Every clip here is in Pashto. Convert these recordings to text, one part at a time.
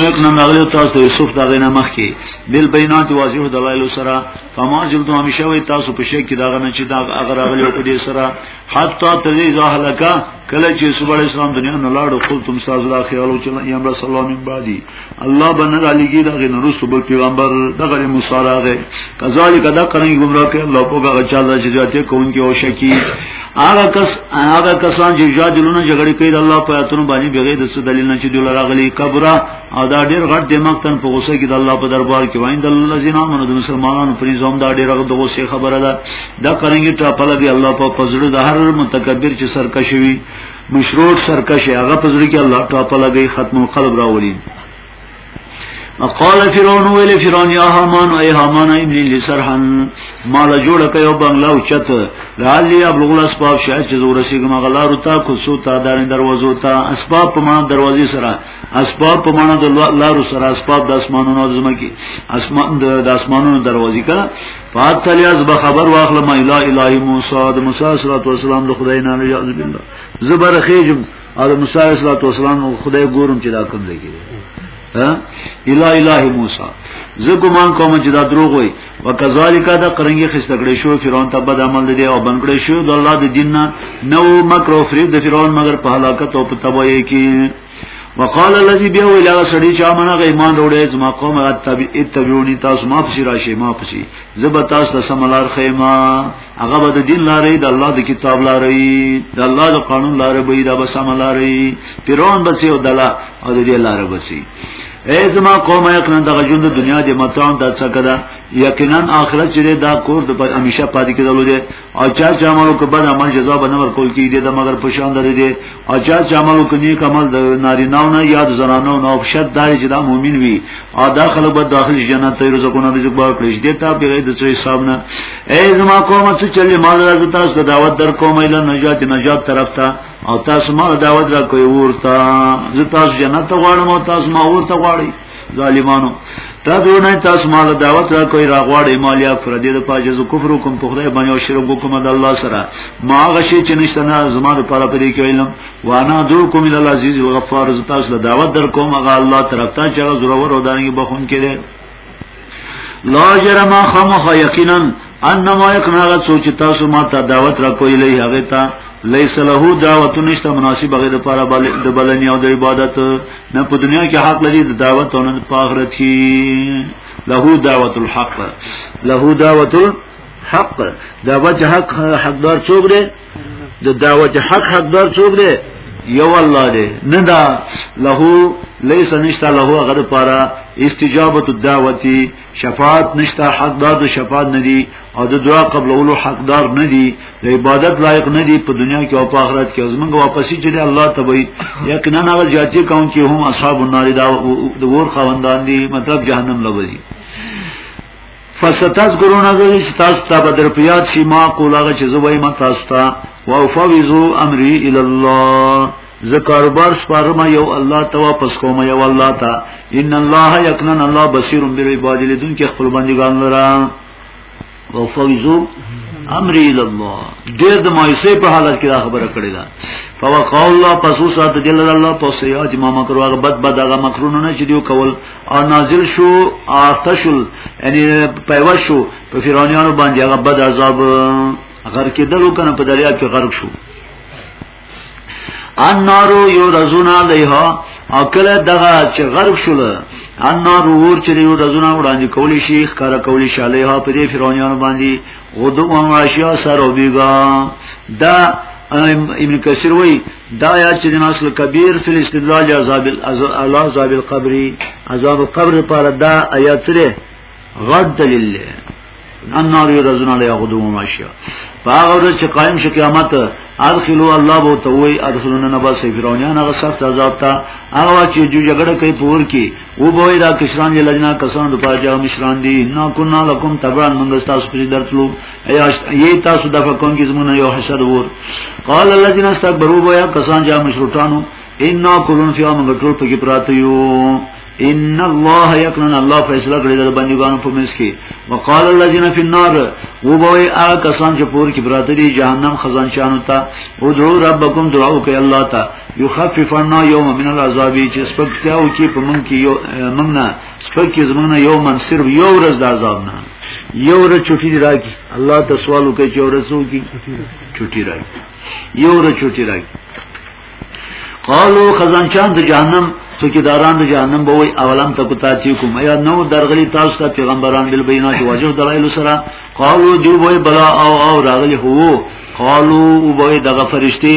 مطلق نن راغلی تاسو ته یوسف دا غینه مخ کې بل بینات واضح دلایل سره فما جلتو همیشه وي تاسو په شک کې دا غنه چې دا اگر راغلی په دې سره حتی تری ځهلکا کله چې یوسف علی السلام دنیا نه لاړو خپل تم ساز لا خیالو چې یا رسول الله من بعدي الله بنه را لګي دا غن رسول بل پیغمبر دغه موسی راغه کذالک دا کرنګ گمراه کې الله په هغه چا چې ذاته کوونکی او شکی هغه کس هغه کسان چې جادلونه جګړه کوي د الله په آیاتونو باندې بغیر د څه دلیل نه چې دوی راغلي کبره او دا ډیر غټ دماغ تن په غوسه کې د الله په دربار کې وایند الله زینا منو د مسلمانانو پر نظام دا ډیر غټ د غوسه خبره ده دا کرنګ ټاپل دی الله په پزړه د هر متکبر چې سرکشوي مشروط سرکش هغه په ځل کې الله ټاپه لګي ختم القلب راولي قال فرعون ویل فرعون یا هامان ای هامان ابن لسرحن مال جوړ کيو بنگلا اوچت لالی ابلغ الاسباب شاید چې زور شي ګم غلارو تا کو سو تا دارین دروازو تا اسباب په مان دروازې سره اسباب په مان د لارو سره اسباب د اسمانونو د زمکي اسمان د اسمانونو دروازې کا فاتل یاز به خبر واخله ما الا الهی موسی د موسی صلی الله علیه وسلم د خدای نه یاذ بالله زبر خېجم او موسی صلی الله علیه وسلم خدای ګورم چې دا کوم ځای کې ها الا الهی موسی زه ګمان کوم چې دا دروغ وي وکذالک دا قرنګي خستګړې شو فرعون ته بد عمل دی او بنګړې شو د الله د دین نه نو مکر او فریب د فرعون مگر په هلاکت او په تباہی کې وقال الذي بیا ویلا سړی چا منه ایمان وروړي زما قوم اتبعوني تاسو ما پسی راشي ما پسی زب تاسو ته سملار خیما هغه به د دین لارې د الله د کتاب لارې د الله د قانون لارې به دا به سملارې پیران به سیو دلا او د دې لارې به سی اے زما قوم یقینا د غجوند دنیا د متان د څخه ده یقینا آخرت چې دا کور د همیشه پاتې کېدل دي او چا چې عمل وکړ بد عمل جزا به نه ورکول کیږي د مگر په شان درې دي او چا چې عمل وکړ نیک عمل د ناری ناو نه یاد زنانو نه او شت دار چې دا مؤمن وي او داخله به داخل جنت ته رزقونه رزق به کړی دي تا په غیر د څه حساب نه ای زما کومه چې چلې مال راځي تاسو ته دعوت در کوم اله نجات نجات طرف ته او تاسو ما دعوت را کوي ورته زه تاسو جنت ته غواړم او تاسو ما ورته غواړئ ظالمانو تاسو نه تاسو مال دعوت را کوي را غواړي مال یا پر دې د پاجز کفر کوم په خدای باندې او شرک کوم د الله سره ما غشي چې نشته نه زما د پاره پرې کې علم وانا دو کوم ال العزیز الغفار تاسو له دعوت در کوم هغه الله طرف ته چې زورور او دانګي بخون کړي لا جرم خامخ یقینا انما یقنا غت سوچ تاسو ما ته دعوت را کوی لې هغه ته لیس له دعوت نشته مناسب هغه د پاره د بلنی او د عبادت نه په دنیا کې حق لري د دعوت او نه په آخرت کې له دعوت الحق له دعوت الحق دعوت حق حقدار څوک دی د دعوت حق حقدار څوک دی یو الله دی نه دا له لیس نشتا له هغه لپاره استجابه الدعوتی شفاعت نشتا حقدار د شفاعت ندی او د دعا قبولولو حقدار ندی د عبادت لایق ندی په دنیا کې او په آخرت کې زمونږ واپسی چې الله تبعی یقینا هغه جاتی کون کې هم اصحاب النار دا د ور خوندان دي مطلب جهنم لوي فستذكرون ذل چې تاسو ته به در پیاد شي ما قول هغه چې زه وایم تاسو ته وافوزو امري الى الله زه کاروبار سپارم یو الله ته واپس کوم یو الله ته ان الله یقنن الله بصیر بالعباد لدون کې خپل بندگان لرا وفوزو امر الى الله ډېر د مایسه په حالت کې خبره کړې ده فوقال الله پسو سات دل الله پسې اج ما مکرو هغه بد بد هغه مکرونه نه چې دیو کول او نازل شو اختشل یعنی پیوا شو په فرعونانو باندې هغه بد عذاب غر کې دلو کنه په دریاب کې غرق شو النارو یو رزونا لیها او کله دغه چې غرق شول النارو ور چې یو رزونا وړاندې کولی شي ښکارا کولی شي لیها په دې فرعونانو باندې غدو او عشیا سره بیګا دا ابن کثیر وای دا آیات چې د نسل کبیر فل استدلال عذاب الله عذاب القبر عذاب القبر پر دا آیات سره غد دلیل دی النار یرزون علی غدو ماشیا هغه ورځ چې قائم شي قیامت ادخلوا الله بو ته وای ادخلون نبا سی فرعونان هغه سخت عذاب تا هغه چې جو جګړه کوي پور کې او بوې دا کشران یې لجنا کسان د پاجا مشران دي نا کنا لکم تبران موږ تاسو په درتلو ای تاسو دغه کوم کې زمونه یو حسد ور قال الذين استكبروا بیا کسان چې مشروطانو ان کلون فی امر ټول پکې پراته یو ان الله یقلن الله فیصله کړی د بندګانو په منځ کې وقال الذين في النار و بوي هغه کسان چې پور کې پراته دي جهنم خزانچانو ته او درو ربکم دعا وکړئ الله ته یخففنا یوم من العذاب چې سپکتیاو کې په مونږ کې یو مونږ سپکی زمونه یو من صرف یو ورځ د عذاب نه یو ورځ چټی دی راکی الله ته سوال وکړي چې ورځ وو کی چټی راکی یو ورځ چټی راکی قالو خزانچان د جهنم څوکیداران د جهنم به وي اولم تکو تاتی کوم یا نو درغلی تاسو ته پیغمبران بل بینات واجب دلایل سره قالو دی وای بلا او او راغلی هو قالو او وای دغه فرشتي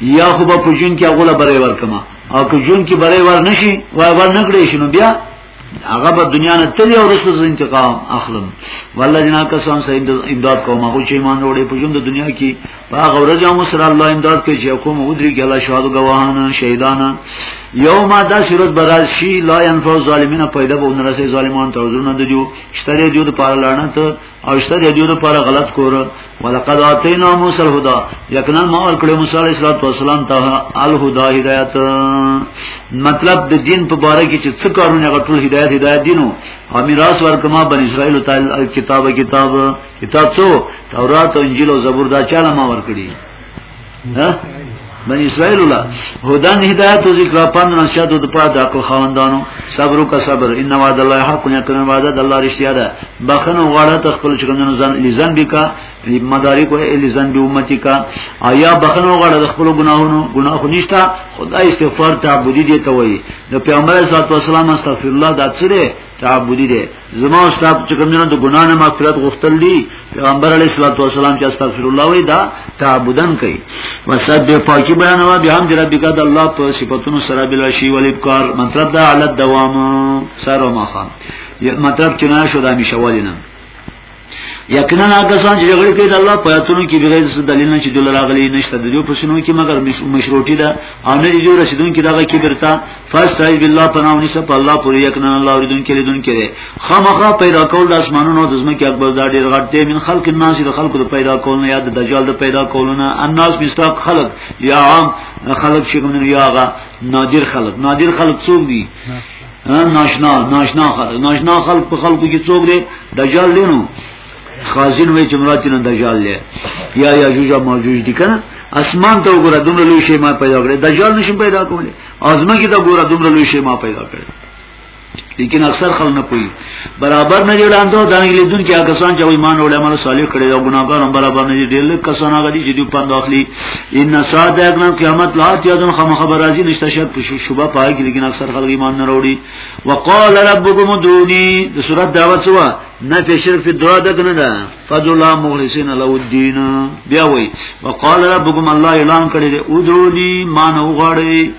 یا خو به په جون کې هغه بری ورکما او که جون کې بری ور نشي وای ور نکړې شنو بیا هغه به دنیا نه تل او رسو انتقام اخلم والله جنا کسان سید امداد کوم هغه چې ایمان وروړي په جون د دنیا کې په هغه ورځ هم سره الله امداد کوي چې کوم ودري کې الله شهادت گواهان شهیدان یوم دا صورت براز شي لا ينفع ظالمین پیدا به نرسه ظالمان ته حضور نه دیو شتره دیو د پاره لعنت او شته د دیو لپاره غلط کور ولقد اتینا موسی الهدى یقینا ما ور کړو موسی علیه السلام ته الهدى هدایت مطلب د دین په باره کې چې څه کارونه غټول هدایت هدایت دینو او میراث ورکما بن اسرائیل ته کتاب کتاب کتاب څو تورات او انجیل او زبور دا چاله ما ور کړی ها بنی اسرائیل لا هدن هدایت او ذکر پند نشاد د پاره د عقل خواندانو صبر او صبر ان وعد الله حق یقینا وعده د الله رښتیا ده بخنه غواړه ته خپل چرندونو ځان لزن بکا مدارک او لزن به امتی کا آیا بخنه غواړه د خپل ګناهونو ګناه نشتا خدای استغفار تعبدی دی ته وای د پیغمبر صلی الله علیه وسلم استغفر الله د اڅره تعبدی دی زما او استاد چې کوم نه د ګنا نه مغفرت غوښتل دي پیغمبر علیه الصلاۃ والسلام چې استغفر الله وای دا تعبدن کوي وسب به پاکي بیان وا به هم در ربک د الله په صفاتونو سره بل شي ول ابکار مطلب دا علت دوام سره ما خان مطلب چې نه شو دا مشوالینه یقینا هغه څنګه چې جګړه کوي د الله په اتونو کې بغیر څه دلیل نه چې دل راغلي نشته د دې په شنو کې مګر مشروطي ده او نه دې رسیدون کې دغه کبرتا فاستعذ بالله پناونی سه په الله پورې یقینا الله اوریدون کې لیدون کې خامخا پیدا کول د اسمانونو د زمکه اکبر دا ډیر غټ دی من خلق الناس د خلق د پیدا کول نه یاد د دجال د پیدا کول نه الناس مستاق خلق یا عام خلق چې کوم نه یاغه نادر خلق نادر خلق څوک دي ناشنا ناشنا خلک ناشنا خلک په خلکو کې څوک دی دجال دی نو خازن وای چې مراد نه دجال دی یا یا جوجا موجود دي کنه اسمان ته وګوره دومره لوی شی ما پیدا کړی دجال نشم پیدا کولی ازمه کې دا وګوره دومره لوی شی ما پیدا کړی لیکن اکثر خلک نه پوي برابر نه دی وړاندو دا نه لیدون کې کسان چې ایمان او عمل صالح کړي او ګناګار هم برابر نه دي ډېر لږ کسان هغه دي چې دوی پند اخلي ان ساعت اګنا قیامت لا تیادن خم خبر راځي نشته شک شوبه پای کې لیکن اکثر خلک ایمان نه وروړي وقال ربكم دوني د سورۃ دعوت سوا نه په شرک په دعا دغنه ده فضل الله مخلصین له الدين بیا وای وقال ربكم الله اعلان کړی دی او دوني مان وغړی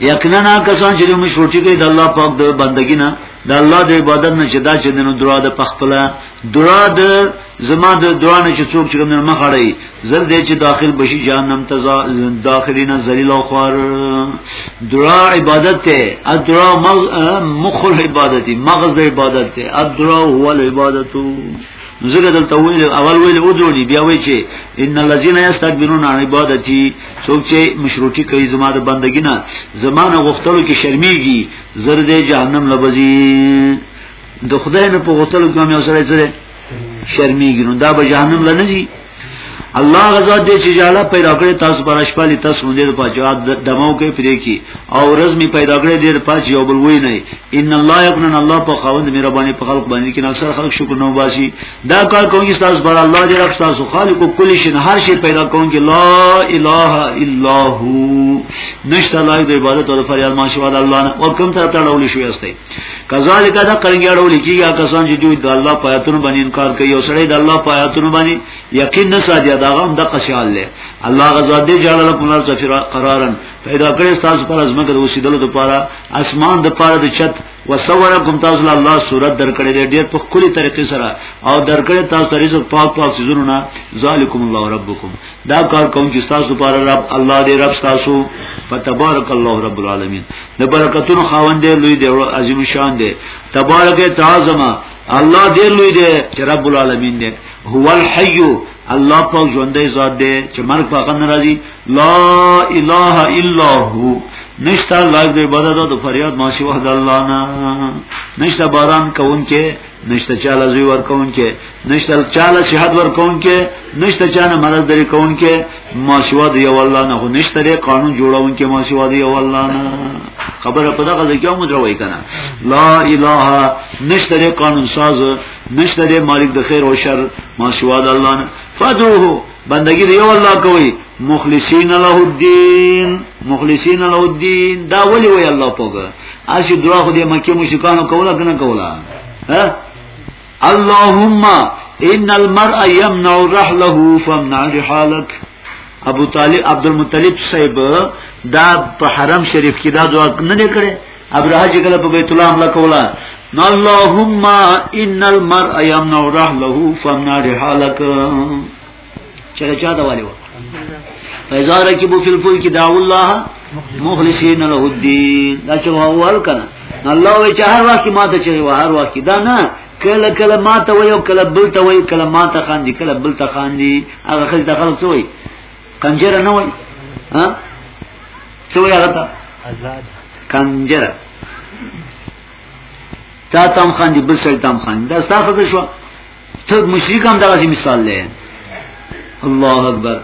یقینا کسان چې موږ شوټی کوي د الله پاک د بندګی نه د الله د عبادت نه چې دا چې دنو درا د پخپله درا د زما د درا نه چې څوک چې کوم نه مخړی زر دې چې داخل بشي جهنم ته داخلینه ذلیل او خوار درا عبادت ته ادرا مخ عبادتي مغز عبادت ته ادرا هو العبادتو زګه دلته ویل اول ویل او جوړي بیا وی چې ان الذين يستكبرون عن عبادتي څوک چې مشروطي کوي زما د بندګی نه زمانه غختلو کې شرمېږي زرد جهنم لبزي د خدای نه په غختلو کې مې اوسره سره شرمېږي نو دا به جهنم لنه الله غزا دې چې جاله پیدا کړې تاسو پر شپالي تاسو دې په جواب دمو کې پرې کی او رزمي پیدا کړې دې په یو بل وای نه ان الله یقنن الله په خوند مهرباني په خلق باندې کې ناصر خلق شکر نو باسي دا کار کوي تاسو پر الله دې رب تاسو خالق کل شي هر شي پیدا کوي کې لا اله الا هو نشته لای د عبادت او فریاد ماشوا د الله نه او کوم ته تړول شوی استای کذالک دا قرنګ اړول کیږي کسان چې دوی د الله په آیاتونو باندې انکار کوي او سړی د الله په آیاتونو باندې یقین نه ساتي دا هم د قشال له الله غزا دې جلال په نار سفر قرارن پیدا کړی تاسو پر ازمه کې وسیدلو د پاره اسمان د پاره د چت وسورکم تاسو له الله صورت درکړې دې ډېر په کلی طریقې سره او درکړې تاسو رزق پاک پاک سيزونه ذالکم الله ربکم دا کار کوم چې تاسو پر رب الله دې رب تاسو فتبارک الله رب العالمین د برکتونو خاوند دی لوی دی او عظیم شان دی تبارک تعظم الله دې لوی دی چې رب العالمین دی هو الحی الله په ژوندې ذات دی چې مرګ په غن راځي لا اله الا هو نشتا لاګ دې بدد د فریاد ماشي وحد الله نه نشتا باران کوونکې نشته چاله زوی ورکون کې نشته چاله صحت ورکون کې نشته چانه مرض درې کون کې ما سوا دی والله نه خو نشته لري قانون جوړون کې ما سوا دی والله نه خبره په دغه ځای کې هم دروي کنه لا اله نشته لري قانون ساز نشته لري مالک د خیر او شر ما سوا د الله نه فدوه بندگی دی یو الله کوي مخلصین له الدين مخلصین له الدين دا ولي وي الله پوګه اسی دعا خو دې مکه مشکانو کوله کنه کوله ها اللهم ان المرء يمنع رحله فمنع رحالك ابو طالب عبد المطلب صاحب دا په حرم شریف کې دا دعا نه کړې ابراه چې کله په بیت الله حمله کوله نو اللهم ان المرء يمنع رحله فمنع رحالك چله چا دا والي و فإذا ركبوا في الفلك دعوا الله مخلصين له الدين دا چې هو ول کنه الله وی چې هر وخت ما ته چې هر وخت دا نه کله کله ما ته وی او کله بل ته وی کله ما ته خان دي کله بل ته خان دي هغه خل دخل څه وی کنجره نه وای ها څه وای هغه ته آزاد کنجره تا تام خان دی بل سړی تام خان دا ستا خزه شو ته مشرک هم دغه مثال لې الله اکبر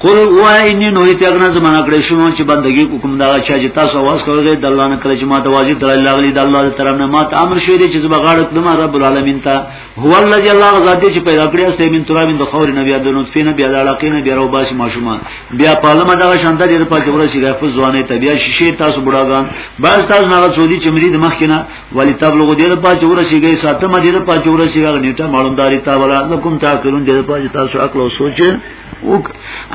قل هو انی نو ته غنا زمانہ کړې شنو چې بندگی کوم دا چا چې تاسو आवाज کوی د الله نه کړی چې ما ته واجب درل لاغلی د الله تعالی نه ما ته امر شوی چې زما غاړه د رب العالمین ته هو الذي الله غزاد چې پیدا کړی است من تراب د خور نبی د نطفه نبی د علاقې نبی راو باش ماشومان بیا پالمه دا شانته دې په کې ورسې غف ځوانې ته بیا شیشه تاسو بډاګان باز تاسو نه سودی چې مرید مخ کنه ولی تبلغ دې په کې ورسې گئی ساتمه دې په کې ورسې غل نیټه معلومداري تا ولا لکم تاکرون دې په تاسو عقل او سوچ وک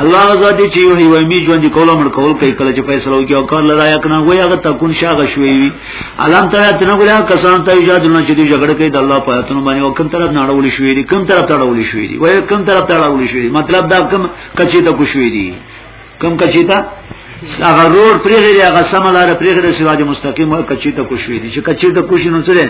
الله غزا دې چې یو هیوای می ژوند کوله مړ کول کوي کله چې فیصله وکي او کار لدا یا کنه وای هغه تکون شاغه شوی وي علام ته ته نه ګره کسان ته ایجاد نه چې دې جګړه کوي د الله په آیاتونو باندې وکم طرف نه اړول شوی دي کم طرف ته اړول شوی دي وای کم طرف ته اړول شوی دي مطلب دا کم کچې ته کو شوی دي کم کچې ته هغه روړ پرې غیر هغه سملاره پرې غیر سراج مستقیم کچې ته کو شوی دي چې کچې ته کو شنو سره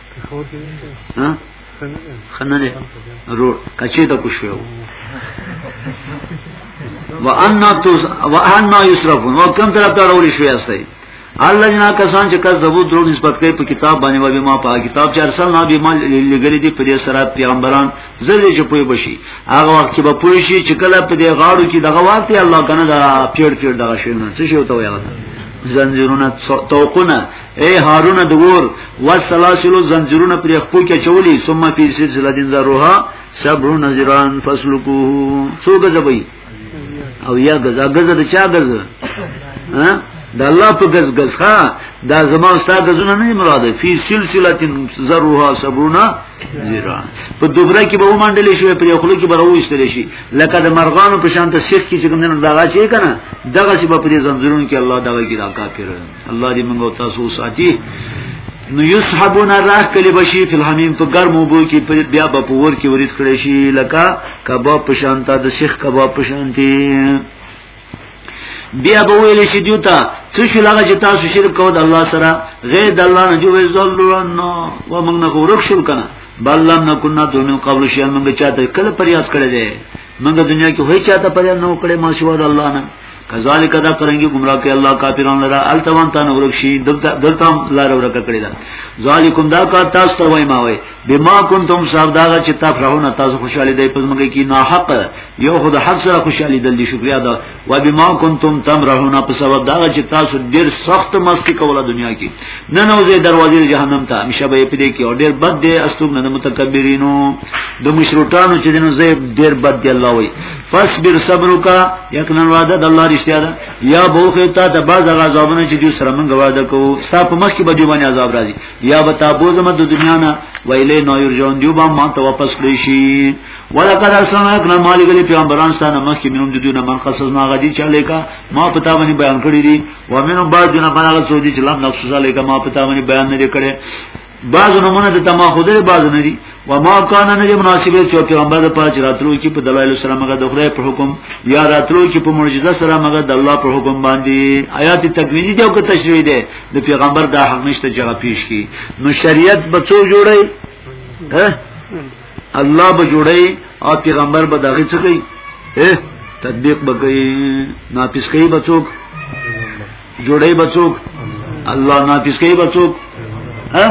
ها خنه نه رور کچې ته کوشو وان توس وان یسرفون او کوم طرف ته راوړي شوی استای الله جنا کسان چې کذبو درو نسبت کوي په کتاب باندې وبي ما په کتاب چې ارسل نه به ما لګري دي په دې سره پیغمبران زړه چې پوي بشي هغه وخت چې به پوي شي چې کله په دې غاړو کې دغه وخت الله کنه دا پیړ پیړ دغه شي نه څه شي وته وایي زنجیرونه توقونه اے هارون د ور وسلاسل زنجیرونه پر خپل کې چولی ثم فی سلسله دین ذروها صبر نذران فسلکوه څو غزبې او یا غزا غزا د چا غزا ها د الله په غز غز ها دا زما استاد غزونه نه مراد فی سلسله دین ذروها صبرنا زیران په دوبره کې به ومنډل شي په یو خلو کې به راوښتل شي لکه د مرغانو په شان ته سیخ کې چې کوم نه دغه چي کنه دغه چې په دې زنجیرونو کې الله دغه کې راکا پیره الله دې موږ تاسو وساتي نو یسحبون راخ کلی بشی فی الحمیم په ګرمو بو کې بیا به په ور کې ورید کړی شي لکه کباب په شان تا د شیخ کباب په شان دی بیا به ویل شي دیو ته څه شي لږه چې تاسو شرک کوو د الله سره غیر د الله نه جوړ زلو نو و موږ نه ورک شو کنه بل لم نکنا دونو قبل شي موږ چاته کله پریاس کړی دی موږ دنیا کې هیڅ چاته پریاس نه وکړي ما شو د الله نه کذالک دا کرنګي گمراه کوي الله کافرون لرا التوان تان ورکشي دلته لار ورکه کړی دا ذالکم دا کا تاسو ته وای ما وای بما کنتم صاحب دا چې تاسو فرعون تاسو خوشاله دی په مګي کې نه حق یو خود حق سره خوشاله دل دي شکریا دا و بما کنتم تمرحون په سبب دا چې تاسو ډیر سخت مستی کوله دنیا کې نه نوځي دروازې جهنم ته همیشه به پدې کې او ډیر بد دي استوګ نه متکبرینو د مشروطانو چې دنو زه ډیر بد دي الله وای فاصبر صبرک یقینا وعده د الله رښتیا ده یا بوخه تا د باز غزابونه چې دوی سره موږ وعده کوو ستا په مخ کې به دی باندې عذاب راځي یا به تابو زما د دنیا نه ویلې نو یرجون دی به ما ته واپس کړی شي ولقد ارسلنا اکنا مالک له پیغمبران ستانه مخ کې مونږ د دوی نه من خصص نه غدي چې لیکا ما پتا باندې بیان کړی دي و منو بعد جنا باندې سوجي چې لم نفس لیکا ما پتا باندې بیان نه کړي بعض نمونه د تماخذ بعض نه دي و ما کان نه مناسبه چې پیغمبر د پاج راتلو کې په دلایل سره مګه د خدای په حکم یا راتلو کې په معجزه سره مګه د الله په حکم باندې آیات تکوینی دی او که تشریح دی د پیغمبر د حق نشته جواب پیش کی نو شریعت به څو جوړي الله به جوړي او پیغمبر به دغه څه کوي تطبیق به کوي ناپیس کوي به څوک جوړي بچوک الله ناپیس کوي بچوک ها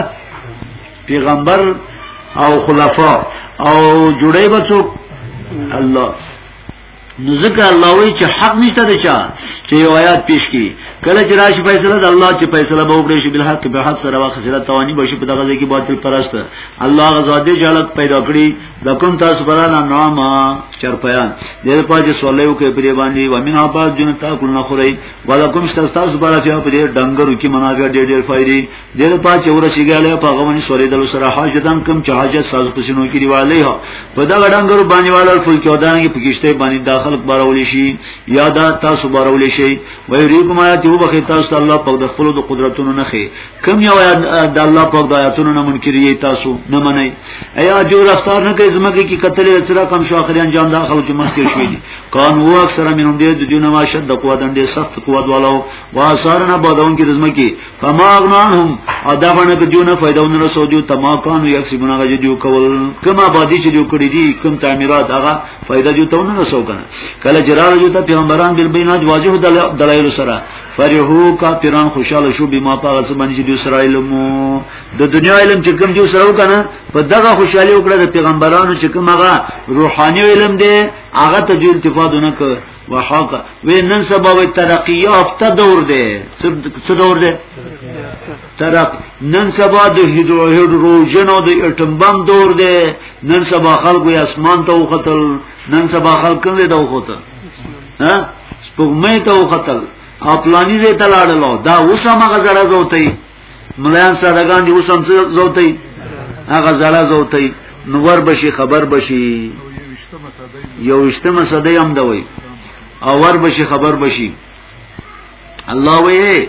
پیغمبر او خلفا او جوړي بچوک الله نو ځکه الله وی چې حق نشته د چا چې یو آیات پیش کی کله چې راشي فیصله د الله چې فیصله به وکړي شي بل حق به حق سره واخره توانی به شي په دغه ځای کې باطل پرست الله غزا دې جلت پیدا کړی د کوم تاسو برانا نامه چرپیان دې په چې سوالو کې پرې باندې ومنه بعد جن تاکل نه خوري ولکم شتاستا سبارا فیا په دې ډنګرو کې منافع ډېر ډېر فائدې ډېر پات چې ورسیږي په غوونی سورې دل سره حاجتان کم چې حاجت ساز پسینو کې دیواله ها په دا ډنګرو باندې والا فل کې ودان کې پکشته باندې داخل بارول شي یا دا تاسو بارول شي وای ریکم آیات یو بخې تاسو الله په د خپل د قدرتونو نه خې کم یو د الله پاک د آیاتونو نه منکر یی تاسو نه منئ ایا جو رفتار نه کوي زمکه کې قتل اچرا کم شو اخري انجام دا خلک مخکې شوې دي کان هو اکثر منهم دې د جنوا شد قوت اندې سخت قوت والو واسارنا بادون کې زمکه فما اغنانهم ادا باندې کې جون فائدہ ون رسو جو تما کان یو سی بنا غجې جو کول کما آبادی چې جو کړی دي کم تعمیرات هغه فائدہ جو ته ون رسو کنه کله جرار جو ته پیغمبران بل بینات واجب دلایل سره فرحو کافران خوشاله شو بما پاغه سبن چې د اسرائیل مو د دنیا علم چې کوم دی سره وکنه په دغه خوشاله وکړه د پیغمبرانو چې کوم هغه روحاني علم دی هغه ته دوی التفات نه کړ وحق و نن سبا و ترقی یافته دور دی څه دور دی ترق نن سبا د هیدروجن او د اټم بم دور دی نن سبا خلکو اسمان ته وختل نن سبا خلک کنده ته وختل ها سپوږمۍ ته وختل او پلاني زې ته لاړل دا اوس هم هغه زړه زوتي مليان سادهګان دي اوس هم زوتي هغه زړه زوتي نور بشي خبر بشي یو اشتمه صدې هم دوي او ور بشي خبر بشي الله وې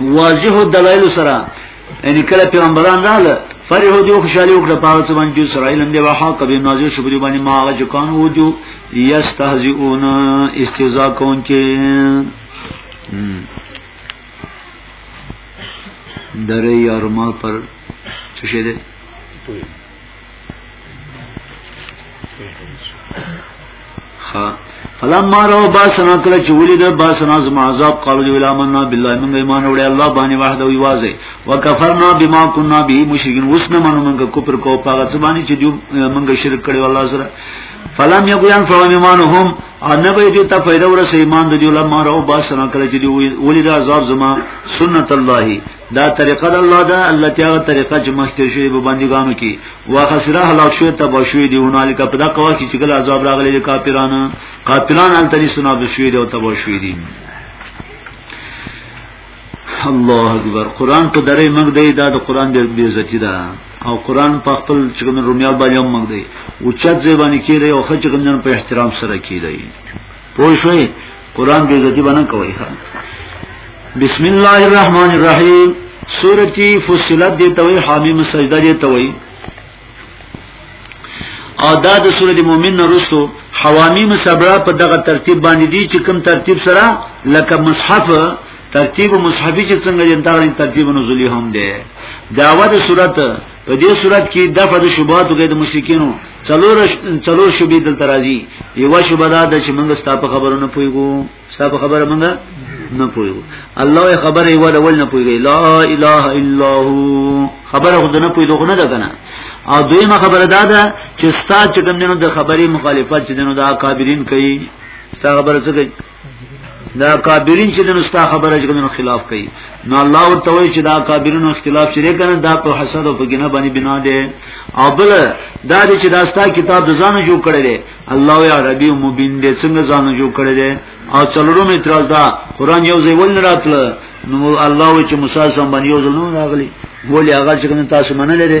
واضح دلایل سره یعنی کله پیغمبران رااله فرح دی خوشالی وکړه پاو څه باندې اسرائیل هم دی وها کبه نازل شو دی باندې ما هغه چې کان وو جو یستهزئون استهزاء کون کې درې یارمال پر څه شه ده ها فلما رو باسنا کله چې ولید باسنا زما عذاب قالو دی ولامنا بالله من ایمان وړي الله باندې وحده وی واځي وکفرنا بما كنا به مشرکین وسنه منو موږ کوپر کو پاغه زبانی چې جو موږ شرک کړي والله سره فلم یقیان فهم ایمانهم ان به دې ته فائدہ ورسې ایمان د جو لمر او باسنا کله چې دی ولید عذاب زما سنت الله دا طریقه د الله ده الله تعالی طریقه چې مخکې شوی په بندګانو کې واخسره هلاک شو تبا شوی دی هنالک په دا قوا کې چې ګل عذاب راغلی د کافرانو قاتلان ان تری سنا به شوی دی او تبا شوی دی الله اکبر قران په درې موږ دی دا د قران د بی عزتی ده او قران په خپل چې کوم رومیا باندې موږ دی او چت زبانی کېږي او خچ کوم په احترام سره کېږي پوه شوي قران به عزت باندې کوي بسم الله الرحمن الرحیم سورتی فصلت دی توي حامیم سجده دی توي او دا د سورۃ مومن نرستو حوامیم صبرا په دغه ترتیب باندې دي چې کوم ترتیب سره لکه مصحف ترتیب مصحفی چې څنګه دی دا غوړي ترتیب نزولی هم دی داوود سورۃ په دې سورۃ کې دغه د شوبات کې د مشرکینو څلور څلور شوبې دلته راځي یو شوبه دا ده چې موږ ستاسو په خبرو نه پويګو ستاسو په خبره موږ نه پويګو الله یې خبره یو ډول نه پويګي لا اله الا هو خبره خود نه پويګو نه ده کنه او دویمه خبره دا ده چې ستاسو چې کوم دینو د خبرې مخالفت چې دینو د اکابرین کوي ستاسو خبره څه کوي دا کابرین چې نن ستا خبره چې نن خلاف کوي نو الله ورته وایي چې دا کابرینو اختلاف چې کنه دا په حسد او په ګناه باندې بنا دي او بل دا چې دا ستا کتاب د ځانو جوړ کړی دی الله یا ربی مبین دې څنګه ځانو جوړ کړی دی او څلورو میترال دا قران یو ځای ول نه راتله نو الله وی چې موسی سم باندې یو ځل نو راغلی ولی هغه چې تاسو منل لري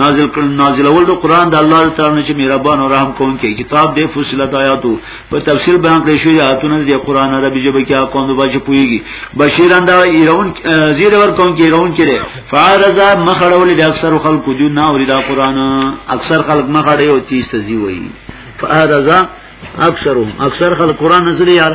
نازل کړ نازل اول د قران د الله تعالی چې مهربان او رحم کون کې کتاب د فصلت آیاتو په تفصیل بیان کړی شوی آیاتونه د قران عربي ژبه کې اقوام د بچ پويږي بشیران دا ایرون زیر ور کون کې ایرون کې فارزا مخړول د اکثر خلکو جو نه اوري دا قران اکثر خلک مخړې او تیز تزي وي فارزا اکثرهم اکثر خلک قران نزل یار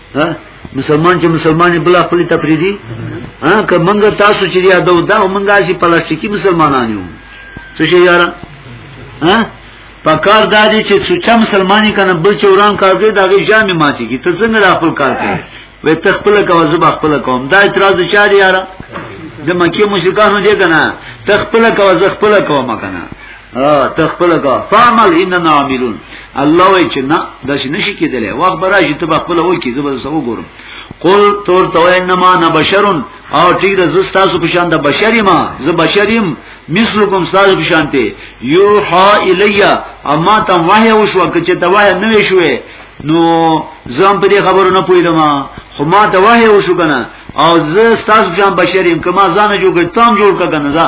ها مسلمان چې مسلمان بل خپل تفریدي ها که منګه تاسو چې یا دو دا منګه چې پلاستیکی مسلمانان یو څه شي یاره ها پکار دا دي چې سوچا مسلمانې کنه بل چې وران کار کوي دا غي جامې ماتي کی ته څنګه را خپل کار کوي وې ته خپل کوه زب خپل کوم دا اعتراض چا دی یاره د مکه مشرکانو دې کنه ته خپل کوه زه خپل کوم کنه تخپل کا فعمل اننا عاملون الله وای چې نه د شي نشي کېدلی وخت به راشي ته خپل وای کی زبر سو ګورم قل تور تو انما انا بشرون او ټیک ده زستا سو پشان ده بشری ما ز بشریم مثلکم ساز پشان ته یوحا الیا اما تم وحی وشو کچ ته وحی نه شوې نو زم په دې خبرو نه پویلم خو ما ته وحی وشو کنه او زستا سو پشان بشریم کما ځان جوړ تام جوړ کنه ځا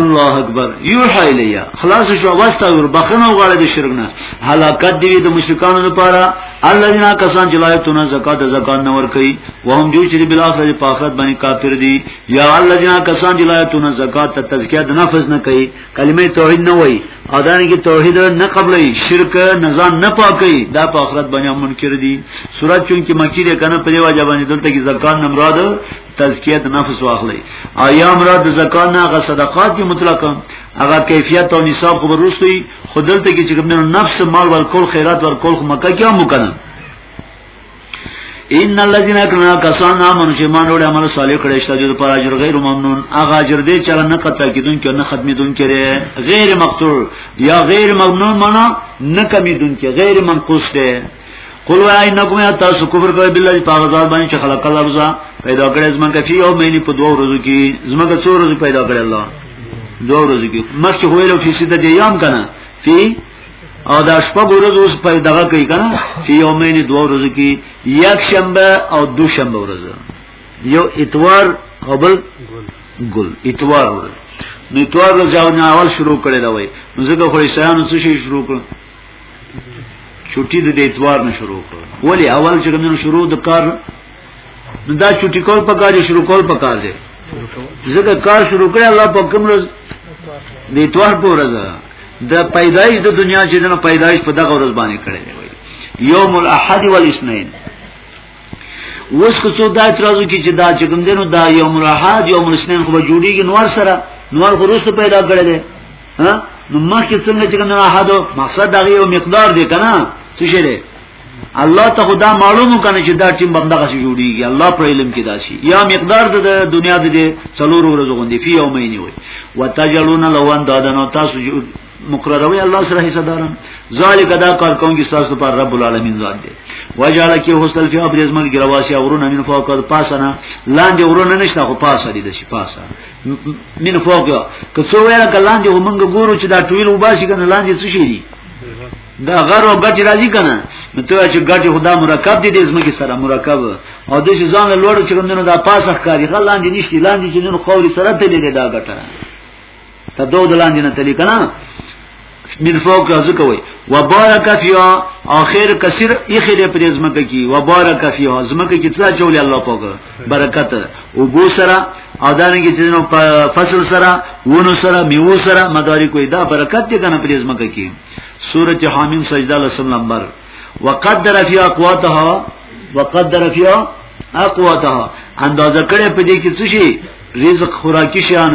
الله اکبر یوحى الیا خلاص شو واستا ور بخنه غړې د شرک نه هلاکت دی د مشرکانو لپاره الذين کسان جلایتون زکات زکات نه ور کوي وهم جو چې بل اخر په آخرت باندې کافر دي یا الذين کسان جلایتون زکات ته تزکیه د نفس نه کوي کلمه توحید نه وای اذان کې توحید نه قبلې شرک نزان نه پاکي دا په آخرت باندې منکر دي سورۃ چون کې مکی ده کنه په دی واجب باندې دلته کې زکات نه مراد تزکیه نفس واخلي ایا مراد زکات نه غ صدقات کی مطلقاً هغه کیفیت او نصاب خو ورسوي خودلته کې چې کوم نفس مال ورکول خیرات ورکول خو مکه کې هم وکړي ان الذين كنا كسان امن چې مان وړي عمل صالح کړي شته د پر اجر غیر ممنون اغه اجر دې چې نه قطع کیدون کې نه ختمېدون کې غیر مقتول یا غیر ممنون معنا نه کمیدون کې غیر منقوص دی قل وای انکم یا تاسو کفر کوي بالله په هغه ځای باندې چې خلق الله رضا پیدا کړې زما کفي او مې په دوه ورځو کې زما د څو ورځې پیدا کړې الله دوه ورځې کې مخکې ویلو چې سیده دی یام کنه فی او دا شپږ ورځې اوس پیدا کوي کنه فی یومین دوه ورځې کې یک شنبه او دو شنبه ورځ یو اتوار او بل ګل اتوار ورځ نو اتوار ورځ اول شروع کړي دا وای نو زه خو یې سيانو څه شي شروع کړم چټي د اتوار نه شروع کړ ولی اول چې موږ شروع د کار دا چټي کول په کار شروع کول په کار دی زګه کار شروع کړ الله په کوم ورځ د اتوار په ورځ د پیدایش د دنیا چې د پیدایش په دغه ورځ باندې کړی دی یوم الاحد والاثنين اوس کو څو دا اعتراض کی چې دا چې کوم دینو دا یوم الاحد یوم الاثنين خو جوړیږي نور سره نور خو روسته پیدا کړی دی ها نو مخکې څنګه چې کنه احد مقصد دغه یو مقدار دی کنه څه شي دی الله ته خدا معلومو کنه چې دا ټیم بنده غشي جوړیږي الله پر علم کې داسي یا مقدار د دنیا د دې څلور ورځې غوندې فی یومین وي وتجلون لوان دادنو تاسو مقرروي الله سره حصہ دارم ذالک ادا کار کوم چې تاسو پر رب العالمین ذات دی وجعل کی حسل فی ابرز مل گرواسیا ورونه من فوق پاسنا لاندې ورونه نشته خو پاسه دي د شي پاسه من فوق که څو ویل کلان دی ومنګ ګورو چې دا ټویل وباسي کنه لاندې څه شي دي دا غر او غټ راځي کنه نو ته چې غټ خدا مرکب دي د زمکه سره مرکب او د ځان له لوړو چې کومنه دا پاسه ښکاری غلان دي نشتی لاندې چې نن خوري سره تللی دا غټه ته دوه لاندې نه تللی کنه من فوق ذکر وی وبارک فیها اخر کثیر اخر پر زمکه کی وبارک فیها زمکه کی څه چولې الله پاک برکت او بو سره او دانګي چې نو فصل سره ونو سره میوه سره مدارک وی دا برکت دې کنه پر زمکه کی سورۃ حامیم سجده لسم نمبر وقدر فی اقواتها وقدر فی اقواتها اندازه کړې په دې کې څه شي رزق خوراکي شیان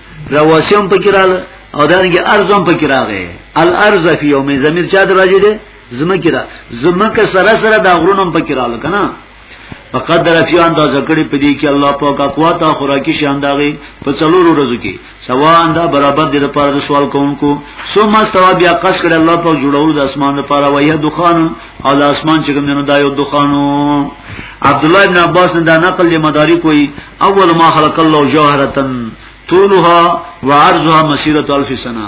رواسیوم پکې رااله او دانګي ارزم پکې راغې الارض فی یوم زمیر چا دراجه دي زمکه را زمکه سره سره دا غرونم پکې رااله کنه فقط در فی اندازه کړی په دې کې الله پاک اقوات خوراکي شان داغي په څلور ورځو کې سوا انده برابر دي د پاره سوال کوونکو ثم استوا بیا قص کړی الله پاک جوړول د اسمان لپاره وایه دخان او د اسمان چې کوم نه دا یو دخانو عبد الله ابن عباس نه دا نقل لمدارک وی اول ما خلق الله جوهرتا طولها وعرضها مسيره الف سنه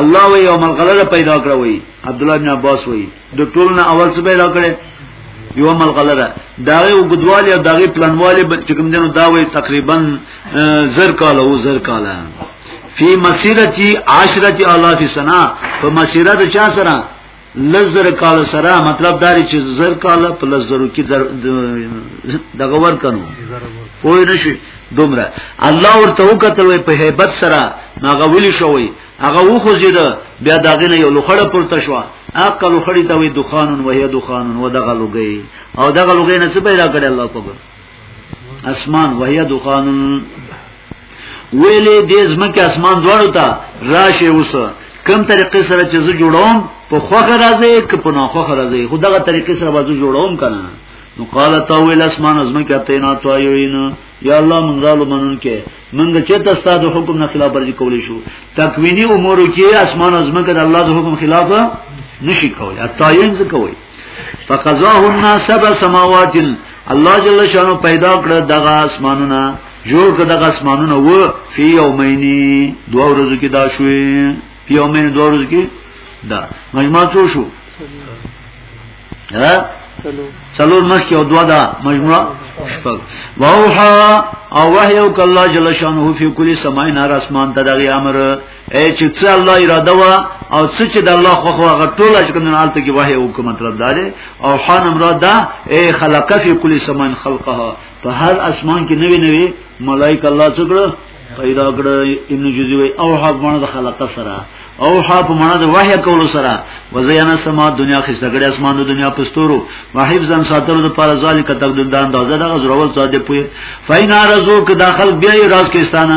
الله وی یو ملغلره پیدا کړ وی عبد الله بن عباس وی د ټول نه اول څه پیدا کړ یو ملغلره دا یو غدوالي او دغه پلانوالي چې کوم دینو دا وی تقریبا زر کال او زر کال فی مسیرتی عشرتی الاف سنه په مسیرت چا سره لزر کال سره مطلب داری چې زر کال په لزرو کې دغه ور کنو پوه نشي دومره الله ورته وکتل په hebat سره هغه ویلی شوی هغه وخوځید بیا داغه نه یو لوخړه پورته شو عقل لوخړی ته وی دخانون وه دخان و دغه لوګي او دغه لوګي نه څه پیدا کړی الله پاک اسمان وه دخانون ویلې دې زمکه اسمان دواړو ته راشه اوسه کم طریقې سره چې زه جوړوم په خوخه راځي که په ناخوخه راځي خو دغه طریقې سره به زه جوړوم کنه نو قال تا ویل اسمان از من کته نه تو ایوین یا الله من رالو منن کې منګه چې تاسو د حکم نه خلاف ورزي کولې شو تکوینی امور کې اسمان از من کته الله د حکم خلاف نشي کولای اتا یې ځکوي فقضاهن سبع سماوات الله جل شانو پیدا کړ دغه اسمانونه جوړ کړ دغه اسمانونه و فی یومین دوه ورځې کې دا شوې فی یومین دوه ورځې کې دا مجموع څو شو ها څلور مخکې او دوا دا مجموعه شپږ واوها او وحی او کله جل شانه فی کل سماع نار اسمان ته دغه امر اے چې څه الله اراده وا او څه چې د الله خو هغه ټول چې کوم حالت کې وحي او کوم مطلب دار او حان امراد دا اے خلق فی کل سمان خلقها په هر اسمان کې نوې نوې ملائک الله څخه پیدا کړ ابن جوزی وی او حق باندې خلق سره او حاپ معنا د وحی کول سره وزینا سما دنیا خسته کړي اسمان د دنیا پستورو وحیب زن ساتلو د پاره ذالک تقدیر د اندازه دغه زرول ساده پوي فینا رزو ک داخل بیا راز کېستانه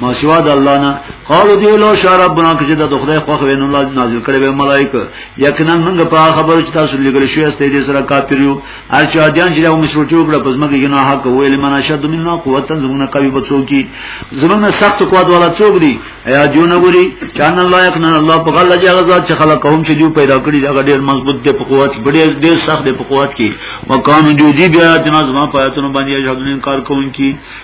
ما سوا د الله نه قالو دی لو شار ربنا کې د خدای خو خوین الله نازل کړي به ملائکه یقینا موږ په خبرو چې تاسو لګل شوې است دې سره کافر یو ارچا دیان چې موږ شروع کړو پس موږ نه حق ویل من اشد منا قوتا زمونه قوی بچو کی زمونه سخت قوت والا څوک دی یا جون غوري چان الله یقینا الله په غل جه غزا چې خلقهم چې جو پیدا کړی دا ډیر مضبوط دی په قوت ډیر ډیر سخت دی په قوت کې وکانو جو دی بیا جناز ما پاتونو باندې شهادت انکار کوونکی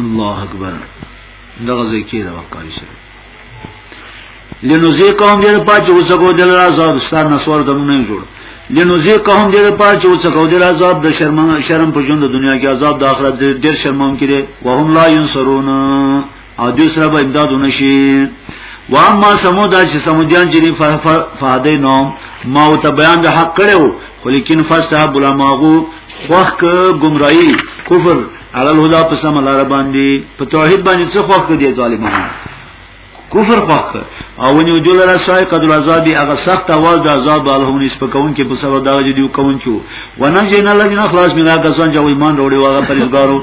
الله اکبر دغه ځای کې دا وقایي شوی لنذيقهم دې په چې وسکو دل عذاب ستاسو نسوار دمونه جوړ لنذيقهم دې په چې وسکو دل عذاب د شرم شرم په ژوند د دنیا کې عذاب د آخرت ډېر شرمون کړي وهم لا ينصرون او دې سره به امداد ونشي واما سمودا چې سمودیان جری فاده نو ما او ته بیان د حق کړو خو لیکن فصحاب علماغو خوخ ک گمراهی کفر علی الهدى پس ملاره باندې په توحید باندې څه خوخ دي ظالمانو کفر خوخ او ونی جل را سای قدر عذاب هغه سخت आवाज د عذاب الهون اس په کون کې په سبب دا جدي کون چو ونجینا لجنا خلاص مینا کسان چې ایمان وروړي واغه پرېزګارو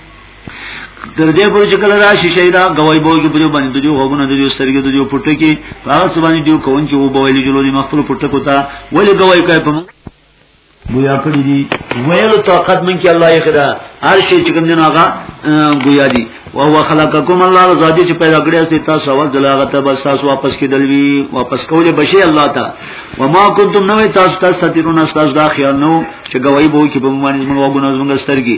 تر دې پورې چې کله راشي شیدا غوي بو کې بده باندې دوی غوونه دوی سترګې دوی پټه کې هغه سبانه دیو کوون چې وو بویلې جوړو دي مخفل پټه کوتا ولې غوي کوي په گویا کړی دي ویلو طاقت من کې الله یې خدا هر شي چې کوم نه هغه گویا دي او هو خلقکم الله زادي چې پیدا کړی است تاسو اول دلاغه ته بس تاسو واپس کېدل وی واپس کولې بشي الله ته و ما کنتم نو تاسو تاسو ستیرون تاسو دا خیال نو چې گواہی بو کې په معنی موږ وګونځ موږ سترګي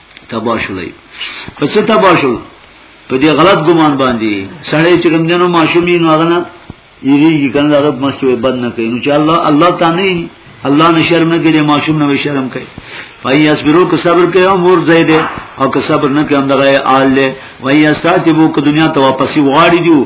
تباشلې په څه تباشل په دې غلط ګمان باندې سړی چې کوم دینو ماشومې نو هغه نه یریږي کنه رب مشوي بد نه کوي نو چې الله الله تعالی الله نه شرم نه کوي ماشوم نه شرم کوي پای اسبرو که صبر کوي او مور زید او که صبر نه کوي هم دغه آل له وای استاتبو که دنیا ته واپسی وغاړي دیو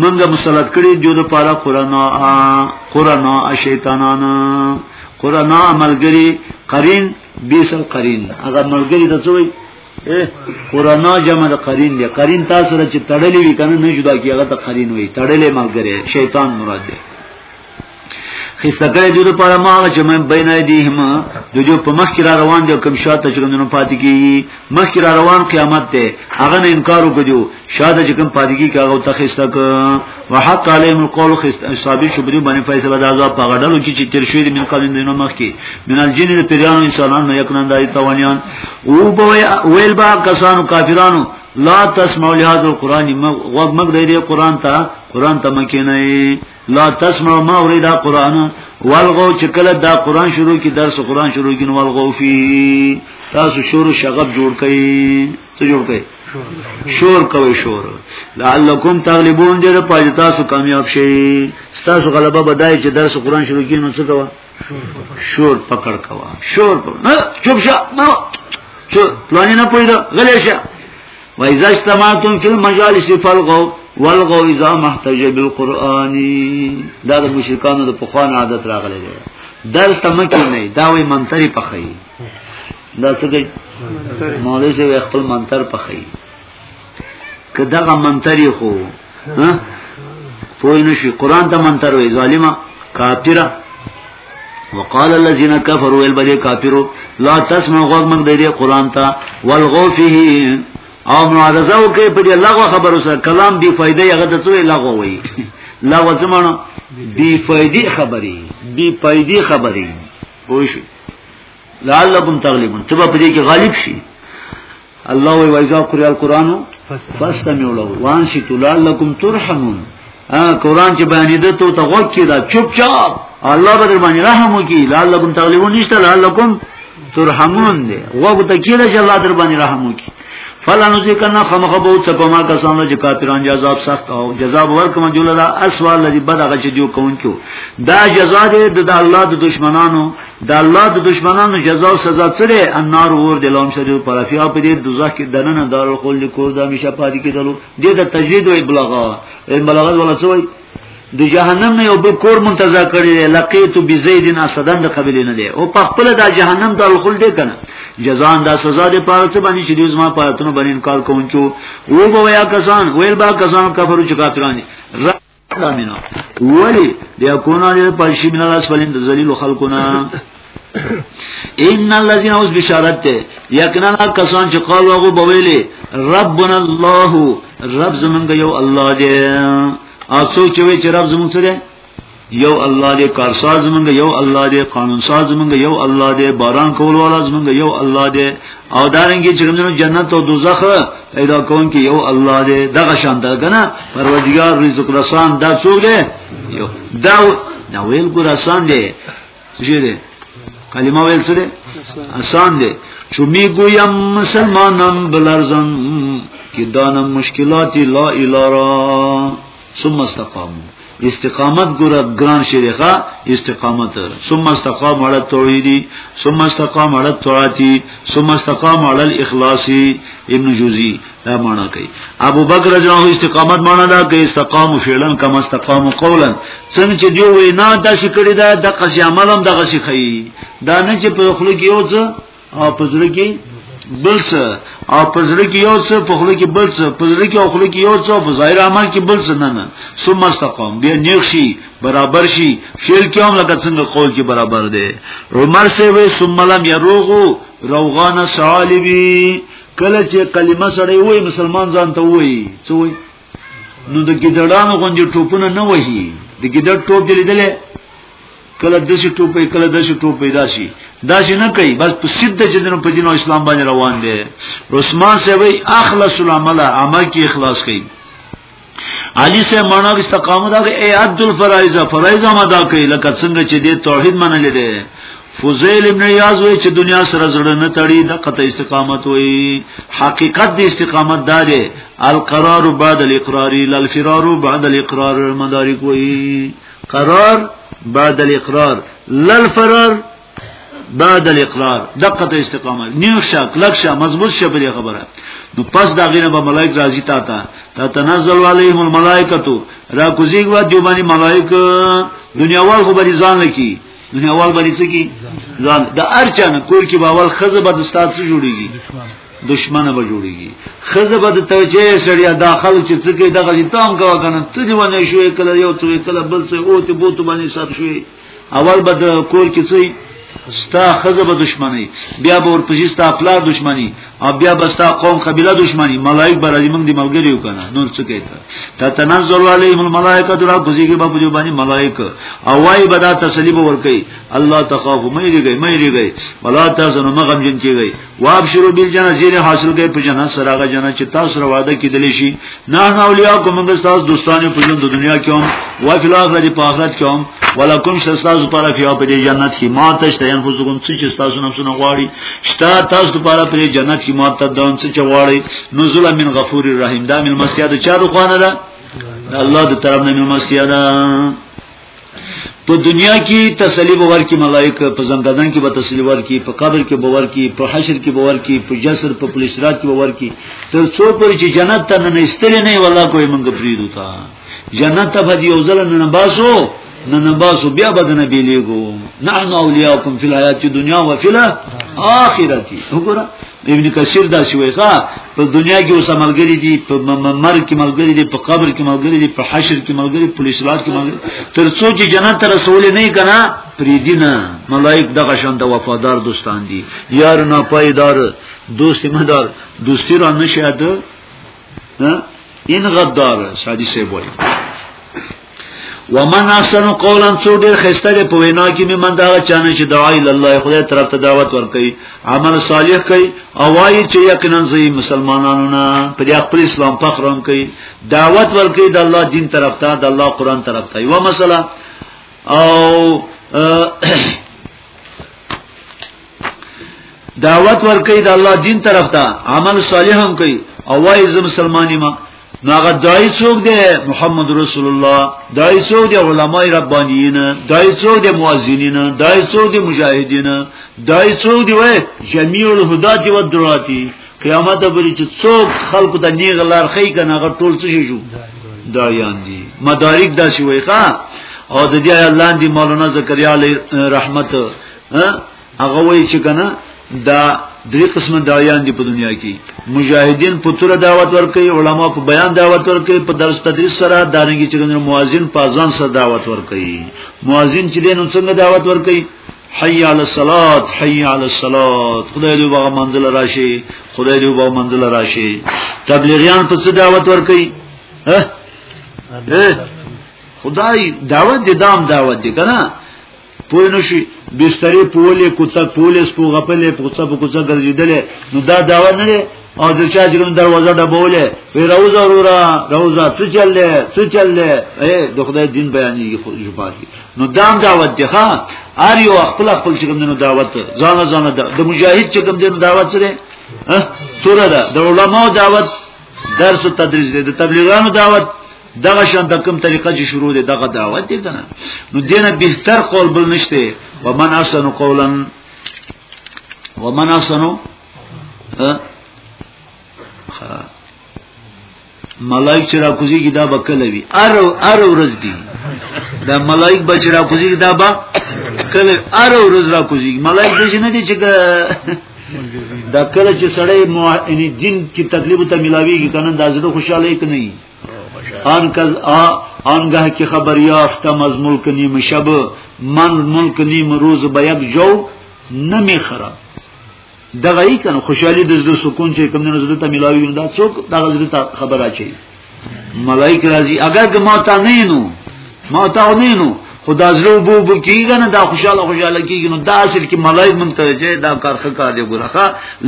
منګه مسلط کړي جو د پاره قران قران شیطانانو قران عملګری قرین بیسل قرین هغه ملګری د څوی قران جمع د قرین دی قرین تاسو سره چې تړلې وي کنه نه جدا کیږي هغه ته قرین وي تړلې ملګری شیطان مراد دی خسته کړی دی لپاره ما چې من بین ایدیهم د جو په مخ کې را روان دی کوم شاته چې کوم پاتې کیږي مخ کې را روان قیامت ته هغه نه انکار وکړو شاته چې کوم پاتې کیږي هغه ته خسته ک وحق علیهم القول ثابت شو بری باندې فیصله د عذاب په غډلو چې تیر شوی دی من قبل دینه مخ کې من الجن د پیرانو انسانانو نه یکنان دای توانیان او ویل با کسانو کافرانو لا تسمعوا لهذا القران وغمګ دی قران ته قران ته مکینه لا تسمع ما اوري دا قران والغو چې کله دا قران شروع کی درس قران شروع کی نو والغو فی تاسو شور شغب جوړ کئ څه جوړ کئ شور کوي شور لعلکم تغلبون دې په پاج تاسو کامیاب شئ تاسو غلبه بدای چې درس قران شروع کی نو څه کوا شور پکړ کوا شور نه چوب شه ما شور پلان نه پویدا غلې شه و اذا اجتمعتم في المجالس فالغوا والغوا اذا محتج بالقران دا د مشرکانو د پخوان عادت راغلی دی درس ته مکه نه دا وی منتری پخی دا څه کوي مولوی سي خپل منتر پخی که دغه منتری خو ها پوه نشي قران ته منتر وی ظالما کافره وقال الذين كفروا البدي كافروا لا تسمعوا غوږ مګ دی قرآن ته والغو فيه او معارضه وکي په دې لغو خبرو سره کلام بي فائدې هغه د څه لغو وي لغو زمانو بي فائدې خبري بي فائدې خبري پوه شئ لعلکم تغلبون تبا په دې کې غالب شي الله وی وایذا قرئ القرآن فاستمعوا له وانصتوا لعلكم ترحمون قرآن چې باندې د تو ته غوږ کړه چپ چاپ الله به در باندې رحم وکي لعلكم تغلبون نشته لعلكم ترحمون دی غوږ ته کړه چې الله در باندې رحم وکي فلانو ذکر نه خمخه به څه کومه کسانو چې کافران جزاب سخت او جزاب ورکوم جوړه دا اسوال لري بدغه چې جو کون کیو دا جزا دې د الله د دشمنانو د الله د دشمنانو جزا او سزا څه ده النار ور د لام شری پر افیا په دې دوزخ کې دننه دار خل کور د همیشه پاتې کېدلو د د تجرید او ابلاغ ابلاغ ولا څه وای د جهنم نه یو بل کور منتظر کړی لقیت بزید اسدن د قبیله نه دی او په خپل د جهنم د خل دې کنه جزان دا سزا دې پاره څه باندې چې دوی ما پاتونو باندې انکار کوونکو وو بیا کسان ویل با کسان کفر چې کافرانی دامنه ولی لیکونا دې پرشي من الله سپلین ذلیل خلقنا ان الذين اوس بشارت ته یقینا کسان چې قال وغو بویلې ربنا الله رب زمونږ یو الله دې او څوک چې وی چې رب زمونږ سره یو الله دې کارساز زمونږ یو الله دې قانون ساز زمونږ یو الله دې باران کول والا زمونږ یو الله دې او دارنګي چې کومو جنت او دوزخ پیدا کون کې یو الله دې دغه شان دا کنه پروردگار رزق رسان دا څوک دی یو دا دا ویل ګور آسان دی چې دې کلمه ویل څه دی آسان دی چې می ګویم مسلمانم بلرزم کې دانم مشکلات لا الارا ثم استقامو استقامت ګور ګران شریخه استقامت ثم استقام علی التوحید ثم استقام علی الطاعت ثم استقام علی الاخلاص ابن جوزی دا معنا کوي ابو بکر رضی الله استقامت معنا دا کوي استقام فعلا کما استقام قولا څنګه چې دیو وینا دا شکړی دا د قصې عمل هم دغه شي کوي دا نه چې په خلک یو ځ او پزړه کې بل څه او پزړه کې یو څه په خوله کې بل څه پزړه کې او خوله کې یو څه په ظاهر عمل کې بل څه نه نه ثم استقام بیا نیک شي برابر شي فعل کې هم لکه څنګه قول کې برابر دی عمر سه وې ثم لم يروغو روغان صالبي کله چې کلمه سره وې مسلمان ځان ته وې څه وې نو د ګډړانو غونډې ټوپونه نه وهي د ګډړ ټوپ دې لیدلې کله د شي ټوپې کله د شي ټوپې داسي داسي نه کوي بس په سید د جنونو په دین او اسلام باندې روان دي عثمان سه وی اخلص العمل عمل کې اخلاص کوي علی سه معنا د استقامت دا ای عبد الفرایزه فرایزه ما دا کوي لکه څنګه چې د توحید منل دي فضیل ابن یاز وی چې دنیا سره زړه نه تړي د قطع استقامت وی حقیقت د استقامت دا دی القرار بعد الاقرار للفرار بعد الاقرار مدارک وی قرار بعد الاقرار للفرار بعد الاقرار دقه استقامت نیو شک لک شک مضبوط شه په خبره نو پس دا غینه به ملائک راځي تا ته تا تنزل علیهم الملائکه را کوزیګ و دیو باندې ملائک دنیا وال خو بری ځان لکی نه اول باندې څه کی ځان د ارچانه کور کې باول خزه به د استاد څخه جوړیږي دشمنه به جوړیږي خزه به د توجه سړیا داخل چې څه کې دغه تام کا کنه ته دی ونه شوې کله یو څه کله بل څه او ته بوت باندې سات شوې اول به د کور کې څه ستا خزه به دشمنی بیا به ورپسې ستا پلا دشمنی او بیا بستا قوم قبیله دشمنی ملائک بر از موږ دی ملګری وکنه نور څه کوي ته تنزل علیهم الملائکه درا کوزیږي په جو باندې ملائک او وای بدا تسلیم ورکي الله تخاف مې دیږي مې دیږي ولا تاسو مغم جن کیږي وابشروا بالجنه زیر حاصل کوي په جنت سره هغه جنت چې تاسو سره وعده کیدلی شي نه نه اولیاء کوم موږ تاسو دوستانه په ژوند د دنیا کې هم او په آخرت په آخرت کې هم ولکم شستاز پر فیا په جنت کې ما ته شته ان فزګون چې تاسو نفسونه غواړي شتا تاسو پر په جنت کې ما ته دون چې غواړي نزول من غفور الرحیم دا من مسیاد چا د خوانه ده الله د طرف نه من مسیاد په دنیا کې تسلی باور کې ملائکه په زندادن کې به تسلی باور کې په قبر کې باور کې په حشر کې باور کې په جسر په پلیسرات کې باور کې تر څو پر چې جنت ته نه استل نه ولا کوئی منګ پریدو تا جنت ته به یو ځل نه باسو نه نه باسو بیا به نه بیلېګو نحن اولیاءکم فی الحیات دنیا و فی الاخرته وګوره ابن کثیر دا شوی ښا په دنیا کې اوسه ملګری دي په مرګ کې ملګری دي په قبر کې ملګری دي په حشر کې ملګری په اسلام کې ملګری تر څو چې جنت ته رسول نه کنا پری دینه ملائک دغه شان د وفادار دوستان دي یار نه پایدار دوست مدار دوستی را نشه ده ان غدار سادی سی وای ومن احسن قولا څو ډیر خسته دی په وینا کې مې من دا چانه چې دعای الله خدای طرف ته دعوت ورکړي عمل صالح کوي او وایي چې یقینا زی مسلمانانو نه په دې خپل اسلام فخر هم کوي دعوت ورکړي د الله دین طرف ته د الله قران طرف ته یو مسله او دعوت ور کوي د الله دین طرف ته عمل صالح هم کوي او وایي زه مسلمانې ما نو هغه دای څوک دی محمد رسول الله دای څوک دی علماء ربانیین دای څوک دی مؤذنین دای څوک دی مجاهدین دای څوک دی وای جميع الهدات و دراتی قیامت پرې چې څوک خلق د نیغ لار خې کنه هغه ټول څه شو دایان دي مدارک داسې وای ښا او د دې الله دی مولانا زکریا علی رحمت ها هغه وایي چې کنه دا درې قسمه دایان دي په دنیا کې مجاهدین په تور دعوت ورکوي علما په بیان دعوت ورکوي په درس تدریس سره دارنګي چې ګنر مؤذن په ځان سره دعوت ورکوي مؤذن چې دین څنګه دعوت ورکوي حي على الصلاه حي على الصلاه خدای دې وبغه منزل راشي خدای دې وبغه منزل راشي تبلیغیان په څه دعوت ورکوي ها خدای دعوت دې دام دعوت دې کنه پوه نشي بسترې پولې کوڅه پولې سپو غپلې کوڅه په کوڅه ګرځیدلې نو دا داوا نه او د چا چې کوم دروازه ډبولې وی روزه رورا روزه څه چللې څه چللې اے د خدای دین بیانېږي خو جوړي نو دام دعوت دی ښا ار یو خپل خپل چې کوم نو دعوت ځان ځان د مجاهد چې کوم دین دعوت سره سره ده د علماو دعوت درس او تدریس دی د تبلیغانو دعوت دغه شان د کوم طریقه چې شروع دي دغه دعوت دي کنه نو دینه بهتر قول بل نشته ومن احسن قولا ومن احسن ملائک چې را کوزيږي دا به کله وي ار ار ورځ دي دا ملائک به چې را کوزيږي دا به کله ار ورځ را کوزيږي ملائک دې نه دي چې دا کله چې سړی یعنی دین کې تکلیف ته ملاويږي کنه دا زړه خوشاله کنه آنکز آ آنگاه که خبر یافتم از ملک نیم شب من ملک نیم روز به یک جو نمی خرم دغه ای کنه خوشحالی د زړه سکون چې کوم نه زړه ته ملاوي دا څوک دغه زړه ته خبره چي ملائک راځي اگر که ما ته نه نو ما ته نه نو خدا زلو بو بو کیږي نه دا خوشاله خوشاله کیږي نو دا اصل کې ملائک منتره چې دا کارخه کار دی ګورخه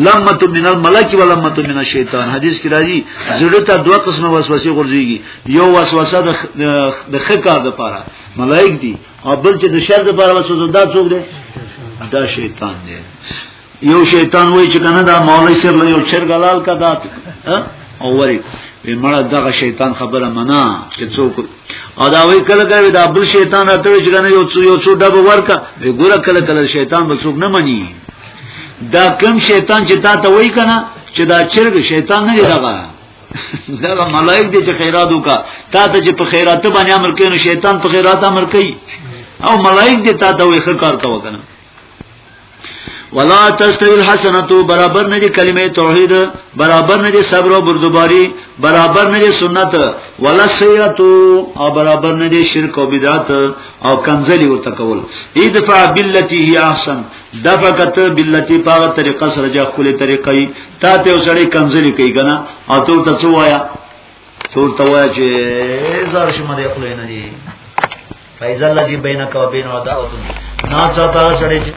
لمت من الملائک و لمت من الشیطان حدیث کې راځي زړه ته دوه قسمه وسوسه ورځيږي یو وسوسه د خ کار د پاره ملائک دي او بل چې د شر د پاره وسوسه دا څوک دی دا شیطان دی یو شیطان وای چې کنه دا مولای سر له یو چرګلال کا دات او وری وی مړه دغه شیطان خبره منا چې څوک او دا وی کله کله دا بل شیطان راته چې کنه یو څو یو څو ډب ورکا وی ګوره کله کله شیطان به څوک نه مني دا کم شیطان چې تا ته وای کنه چې دا چرګ شیطان نه دی دغه دغه ملائک دې چې خیرات وکا تا ته چې په خیرات باندې امر کوي نو شیطان په خیرات امر کوي او ملائک دې تا ته وې ښه کار کوي کنه ولا تستوی الحسنتو برابر نه دي کلمه توحید برابر نه دي صبر او بردباری برابر نه دي سنت ولا سیئتو او برابر نه دي شرک او بدعت او کنزلی او تکول ادفع بالتی هی احسن دفقت بالتی پاغه طریقه سره جا خپل طریقې تا ته وسړی کنزلی کوي کنه او ته ته څه وایا ته ته وایا چې زار شمه دی خپل نه دي فیض الله جی بینک و بین و دعوت نا چاہتا سڑے جی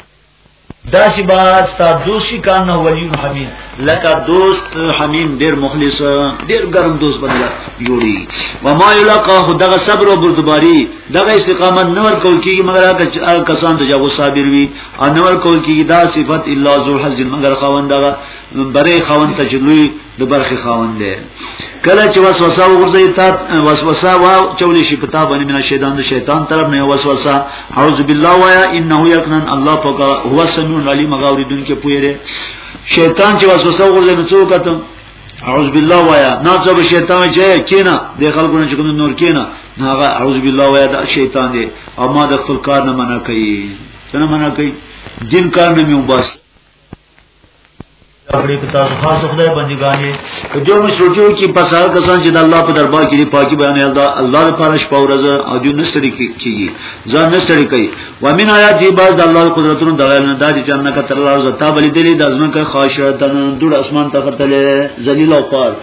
دا سی بات تا دوستی کان نو ولی حمیم لکا دوست حمیم ډیر مخلص ډیر گرم دوست بنلا جوړی و ما یلقا دغه صبر او بردباری دغه استقامت نور کول کیږي مگر هغه کسان ته جو صابر وي او نور کول کیږي دا صفت الا ذو حزن مگر خوان دغه بره خوان ته چلوي د برخې خاوند دی کله چې وسوسه وګرځي تا وسوسه وا چولې شي پتا باندې من شیطان د شیطان طرف نه وسوسه اعوذ بالله وایا انه یقنن الله پاک هو سميع العلیم غوریدون کې پویره شیطان چې وسوسه وګرځي نو څوک ته اعوذ بالله وایا نه څه به شیطان چې کینا د خلکو نه چې کوم نور کینا هغه اعوذ بالله وایا د شیطان دی او ما د خپل کار نه منع کوي څنګه منع کوي دین کار نه میو بس کړی په تاسو خاص خدای بندګانې په جو مشروطیو کې پسار کسان چې د الله په دربار کې پاکي بیان الله الله لپاره شپه او ورځ او جو نشری کیږي ځان نشری کوي و من آیات دی باز د الله قدرتونو د غیر نه د جننه کتر الله زتا بلی دلی د ازمن کا خاصه د دوړ اسمان ته ختلې ذلیل او پار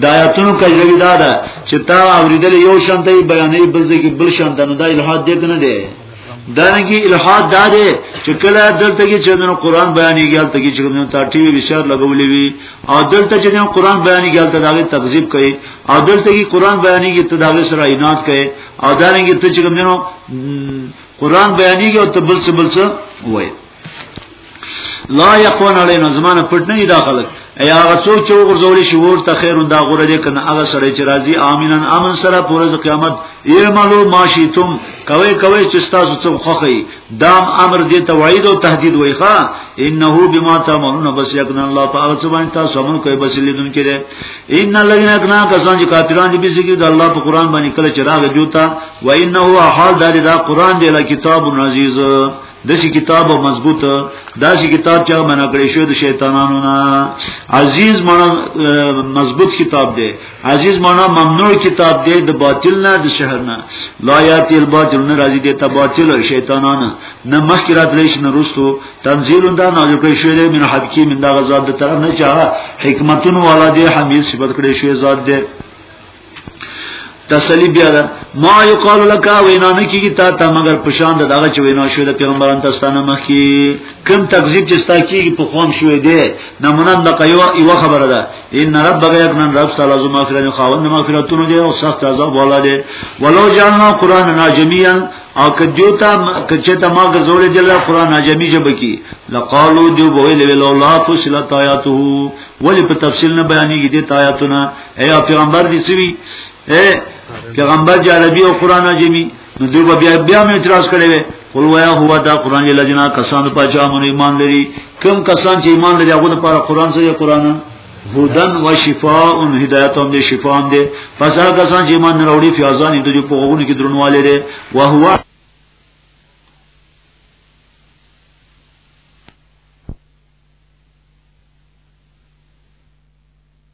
د آیاتونو کجوی دا ده چې تا اوریدل یو شان دی بیانې بل ځای بل شان ده نو دا الہاد دې کنه دی دانګي الہاد دا دی چې کله دلته کې چې نو قران بیانېږي دلته کې چې نو تا ټي وي بشار لګولې وي او دلته چې نو قران بیانېږي دلته دا تکذیب کوي او دلته کې قران بیانېږي ته دا سره عنایت کوي او دانګي ته چې نو قران بیانېږي او ته بل څه بل څه وایي لا یقون علینا زمانه پټ نه دی داخله ای هغه څوک چې وګرځول شي ورته خیر دا غره دې کنه هغه سره چې راضي امینن امن سره پورز قیامت یعملو ماشیتم کوي کوي چې تاسو څوک خوخی دام امر دې ته وعید او تهدید وای ښا انه بما تعملون بس یکن الله تعالی سبحانه تاسو عمل کوي بس لیدون کړي ان الذين کنا کسان چې کافران دي به ذکر د الله په قران باندې کله چې راغی جوتا و انه حال دا, دا قران دی له کتاب عزیز دسی کتاب او مضبوط داسی کتاب چې منا کړی شو د شیطانانو نه عزیز مانا مضبوط کتاب دی عزیز مانا ممنوع کتاب دی د باطل نه د شهر نه لا یاتی الباطل نه راځي د تباطل او شیطانان نه مخکرات لیش نه رستو تنزیل دا نازل کړی شو دی من حکیم دا غزاد د طرف نه چا حکمتون والا دی حمید صفت کړی شو ذات دی تسلی بیا ده ما یقال لك وینا نه کیږي تا ته مگر پشان ده دغه چې وینا شوې ده پیغمبران تاسو ته مخکي کم تکذیب چې ستا کیږي په خوام شوې ده نمونه د قیوا یو خبره ده ان ربک یقنا رب تعالی زما مغفرت خاوند مغفرتونه دی او سخت عذاب والا دی ولو جاننا قران ناجمیا او کجوتا کچتا ما غزول جل قران ناجمی جب کی لقالو جو بویل ولولا فصلت آیاته ولی په تفصیل نه بیانېږي د آیاتونه اے پیغمبر دې سوي اے پیغمبر چې عربي او قران عجمي نو دوی بیا بیا مې اعتراض کړی وي قل ویا هو دا قران یې لجنا کسان په چا مون ایمان لري کم کسان چې ایمان لري هغه لپاره قران سره قران هودن و شفاء ان هدایت هم دي شفاء هم دي پس هغه کسان چې ایمان نه وروړي فیاضان دي چې په غوونه کې درنواله لري او هو